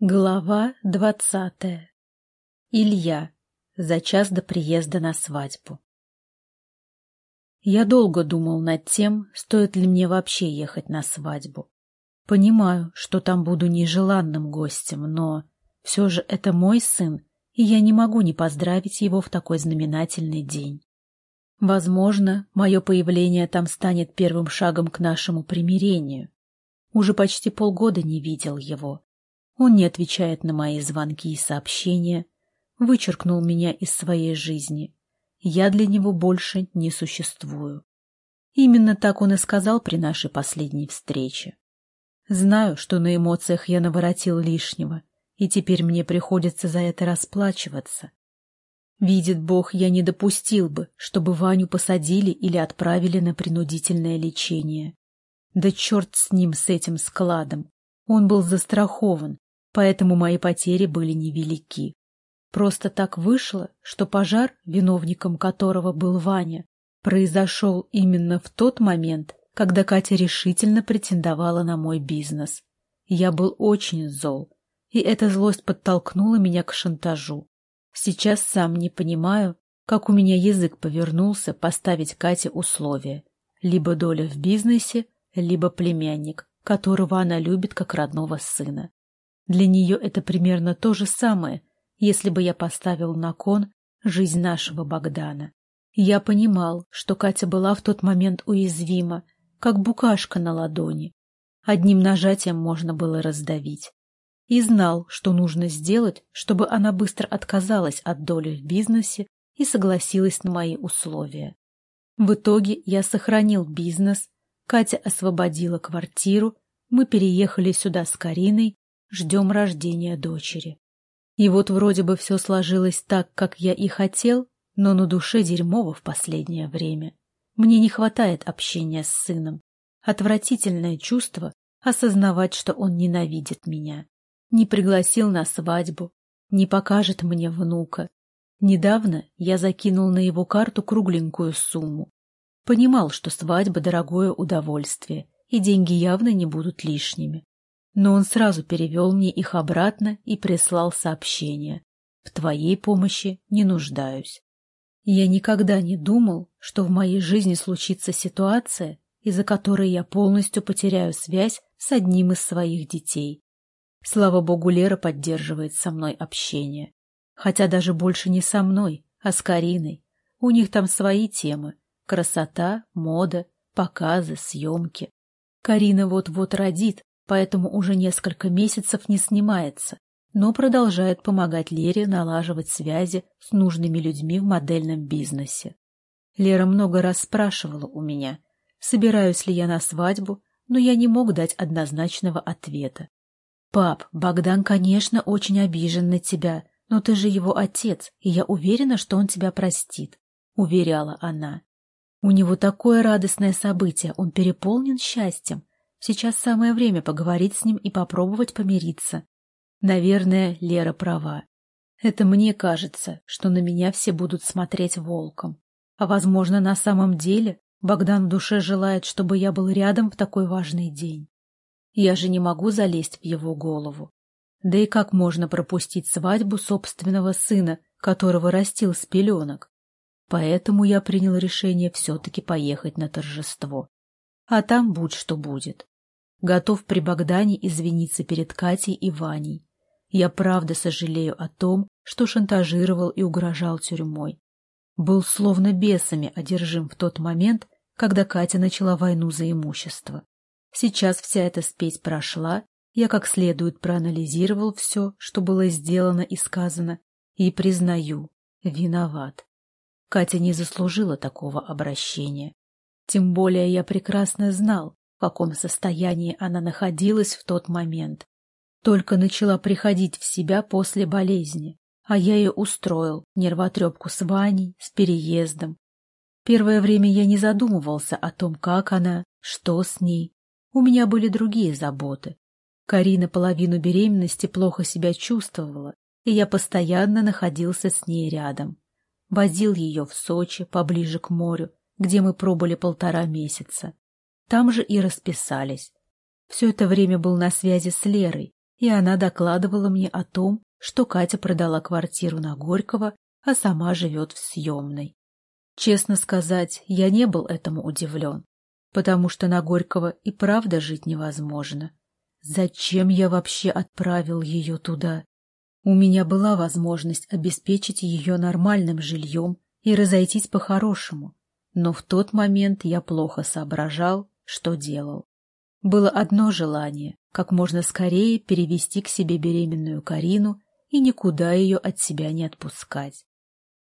Глава двадцатая. Илья. За час до приезда на свадьбу. Я долго думал над тем, стоит ли мне вообще ехать на свадьбу. Понимаю, что там буду нежеланным гостем, но все же это мой сын, и я не могу не поздравить его в такой знаменательный день. Возможно, мое появление там станет первым шагом к нашему примирению. Уже почти полгода не видел его он не отвечает на мои звонки и сообщения, вычеркнул меня из своей жизни. Я для него больше не существую. Именно так он и сказал при нашей последней встрече. Знаю, что на эмоциях я наворотил лишнего, и теперь мне приходится за это расплачиваться. Видит Бог, я не допустил бы, чтобы Ваню посадили или отправили на принудительное лечение. Да черт с ним, с этим складом. Он был застрахован, поэтому мои потери были невелики. Просто так вышло, что пожар, виновником которого был Ваня, произошел именно в тот момент, когда Катя решительно претендовала на мой бизнес. Я был очень зол, и эта злость подтолкнула меня к шантажу. Сейчас сам не понимаю, как у меня язык повернулся поставить Кате условия. Либо доля в бизнесе, либо племянник, которого она любит как родного сына. Для нее это примерно то же самое, если бы я поставил на кон жизнь нашего Богдана. Я понимал, что Катя была в тот момент уязвима, как букашка на ладони. Одним нажатием можно было раздавить. И знал, что нужно сделать, чтобы она быстро отказалась от доли в бизнесе и согласилась на мои условия. В итоге я сохранил бизнес, Катя освободила квартиру, мы переехали сюда с Кариной ждем рождения дочери. И вот вроде бы все сложилось так, как я и хотел, но на душе дерьмово в последнее время. Мне не хватает общения с сыном. Отвратительное чувство осознавать, что он ненавидит меня. Не пригласил на свадьбу, не покажет мне внука. Недавно я закинул на его карту кругленькую сумму. Понимал, что свадьба — дорогое удовольствие, и деньги явно не будут лишними но он сразу перевел мне их обратно и прислал сообщение. «В твоей помощи не нуждаюсь». Я никогда не думал, что в моей жизни случится ситуация, из-за которой я полностью потеряю связь с одним из своих детей. Слава богу, Лера поддерживает со мной общение. Хотя даже больше не со мной, а с Кариной. У них там свои темы. Красота, мода, показы, съемки. Карина вот-вот родит, поэтому уже несколько месяцев не снимается, но продолжает помогать Лере налаживать связи с нужными людьми в модельном бизнесе. Лера много раз спрашивала у меня, собираюсь ли я на свадьбу, но я не мог дать однозначного ответа. «Пап, Богдан, конечно, очень обижен на тебя, но ты же его отец, и я уверена, что он тебя простит», — уверяла она. «У него такое радостное событие, он переполнен счастьем, Сейчас самое время поговорить с ним и попробовать помириться. Наверное, Лера права. Это мне кажется, что на меня все будут смотреть волком. А, возможно, на самом деле Богдан в душе желает, чтобы я был рядом в такой важный день. Я же не могу залезть в его голову. Да и как можно пропустить свадьбу собственного сына, которого растил с пеленок? Поэтому я принял решение все-таки поехать на торжество. А там будь что будет. Готов при Богдане извиниться перед Катей и Ваней. Я правда сожалею о том, что шантажировал и угрожал тюрьмой. Был словно бесами одержим в тот момент, когда Катя начала войну за имущество. Сейчас вся эта спесь прошла, я как следует проанализировал все, что было сделано и сказано, и признаю, виноват. Катя не заслужила такого обращения. Тем более я прекрасно знал, в каком состоянии она находилась в тот момент. Только начала приходить в себя после болезни, а я ее устроил, нервотрепку с Ваней, с переездом. Первое время я не задумывался о том, как она, что с ней. У меня были другие заботы. Карина половину беременности плохо себя чувствовала, и я постоянно находился с ней рядом. Возил ее в Сочи, поближе к морю, где мы пробыли полтора месяца. Там же и расписались. Все это время был на связи с Лерой, и она докладывала мне о том, что Катя продала квартиру на Горького, а сама живет в съемной. Честно сказать, я не был этому удивлен, потому что на Горького и правда жить невозможно. Зачем я вообще отправил ее туда? У меня была возможность обеспечить ее нормальным жильем и разойтись по-хорошему, но в тот момент я плохо соображал, что делал. Было одно желание — как можно скорее перевести к себе беременную Карину и никуда ее от себя не отпускать.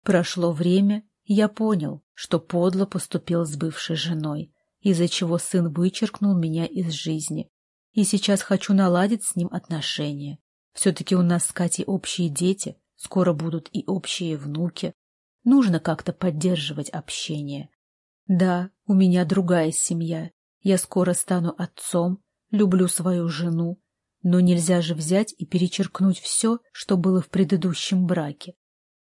Прошло время, я понял, что подло поступил с бывшей женой, из-за чего сын вычеркнул меня из жизни, и сейчас хочу наладить с ним отношения. Все-таки у нас с Катей общие дети, скоро будут и общие внуки. Нужно как-то поддерживать общение. Да, у меня другая семья. Я скоро стану отцом, люблю свою жену, но нельзя же взять и перечеркнуть все, что было в предыдущем браке.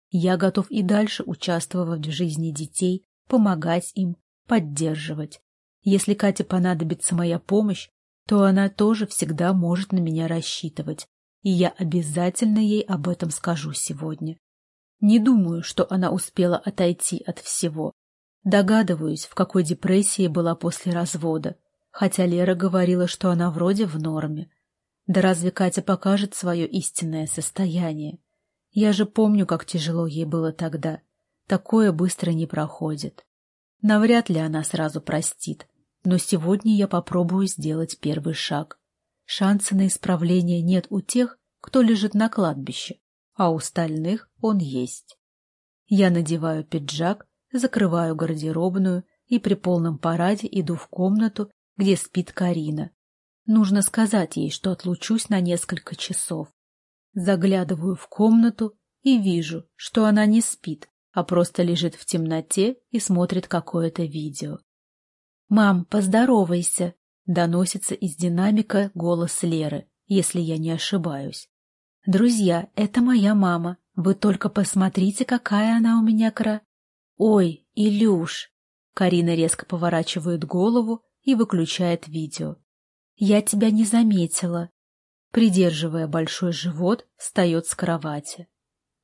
Я готов и дальше участвовать в жизни детей, помогать им, поддерживать. Если Кате понадобится моя помощь, то она тоже всегда может на меня рассчитывать, и я обязательно ей об этом скажу сегодня. Не думаю, что она успела отойти от всего. Догадываюсь, в какой депрессии была после развода, хотя Лера говорила, что она вроде в норме. Да разве Катя покажет свое истинное состояние? Я же помню, как тяжело ей было тогда. Такое быстро не проходит. Навряд ли она сразу простит, но сегодня я попробую сделать первый шаг. Шанса на исправление нет у тех, кто лежит на кладбище, а у остальных он есть. Я надеваю пиджак, закрываю гардеробную и при полном параде иду в комнату, где спит Карина. Нужно сказать ей, что отлучусь на несколько часов. Заглядываю в комнату и вижу, что она не спит, а просто лежит в темноте и смотрит какое-то видео. «Мам, поздоровайся!» — доносится из динамика голос Леры, если я не ошибаюсь. «Друзья, это моя мама. Вы только посмотрите, какая она у меня кра...» «Ой, Илюш!» Карина резко поворачивает голову и выключает видео. «Я тебя не заметила!» Придерживая большой живот, встает с кровати.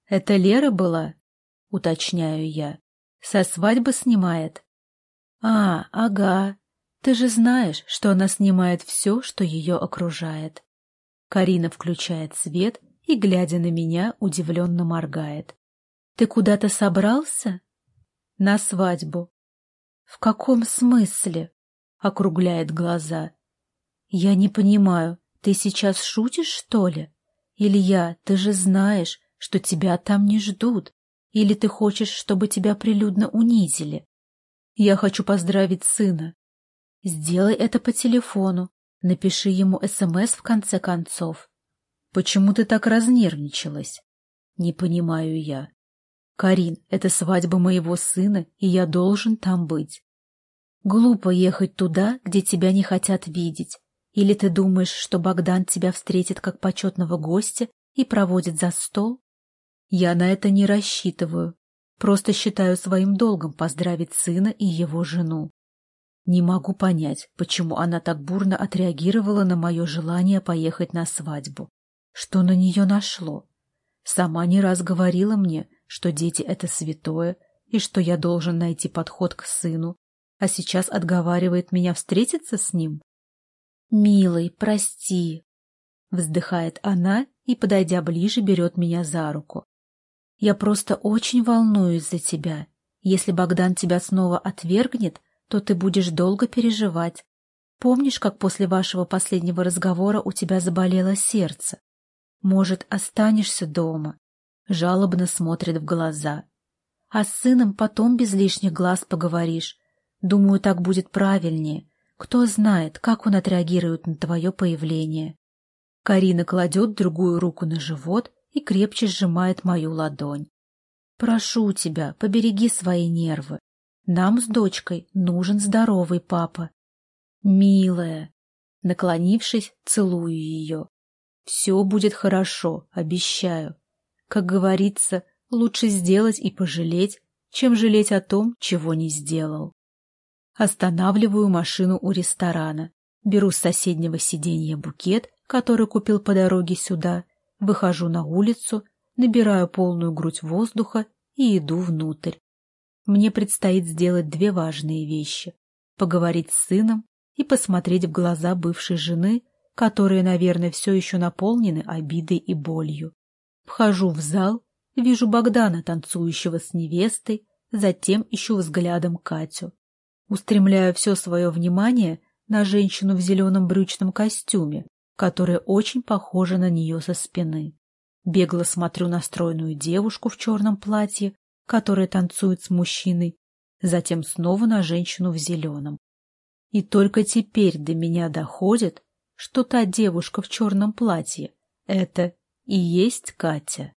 «Это Лера была?» — уточняю я. «Со свадьбы снимает?» «А, ага. Ты же знаешь, что она снимает все, что ее окружает». Карина включает свет и, глядя на меня, удивленно моргает. «Ты куда-то собрался?» «На свадьбу». «В каком смысле?» — округляет глаза. «Я не понимаю, ты сейчас шутишь, что ли? Илья, ты же знаешь, что тебя там не ждут. Или ты хочешь, чтобы тебя прилюдно унизили? Я хочу поздравить сына. Сделай это по телефону. Напиши ему СМС в конце концов. Почему ты так разнервничалась? Не понимаю я. Карин, это свадьба моего сына, и я должен там быть. Глупо ехать туда, где тебя не хотят видеть. Или ты думаешь, что Богдан тебя встретит как почетного гостя и проводит за стол? Я на это не рассчитываю. Просто считаю своим долгом поздравить сына и его жену. Не могу понять, почему она так бурно отреагировала на мое желание поехать на свадьбу. Что на нее нашло? Сама не раз говорила мне, что дети — это святое, и что я должен найти подход к сыну, а сейчас отговаривает меня встретиться с ним? «Милый, прости!» Вздыхает она и, подойдя ближе, берет меня за руку. Я просто очень волнуюсь за тебя. Если Богдан тебя снова отвергнет, то ты будешь долго переживать. Помнишь, как после вашего последнего разговора у тебя заболело сердце? Может, останешься дома?» Жалобно смотрит в глаза. «А с сыном потом без лишних глаз поговоришь. Думаю, так будет правильнее. Кто знает, как он отреагирует на твое появление». Карина кладет другую руку на живот и крепче сжимает мою ладонь. «Прошу тебя, побереги свои нервы. Нам с дочкой нужен здоровый папа». «Милая!» Наклонившись, целую ее. «Все будет хорошо, обещаю. Как говорится, лучше сделать и пожалеть, чем жалеть о том, чего не сделал». Останавливаю машину у ресторана, беру с соседнего сиденья букет который купил по дороге сюда, выхожу на улицу, набираю полную грудь воздуха и иду внутрь. Мне предстоит сделать две важные вещи — поговорить с сыном и посмотреть в глаза бывшей жены, которые, наверное, все еще наполнены обидой и болью. Вхожу в зал, вижу Богдана, танцующего с невестой, затем ищу взглядом Катю. Устремляю все свое внимание на женщину в зеленом брючном костюме, которая очень похожа на нее со спины. Бегло смотрю на стройную девушку в черном платье, которая танцует с мужчиной, затем снова на женщину в зеленом. И только теперь до меня доходит, что та девушка в черном платье — это и есть Катя.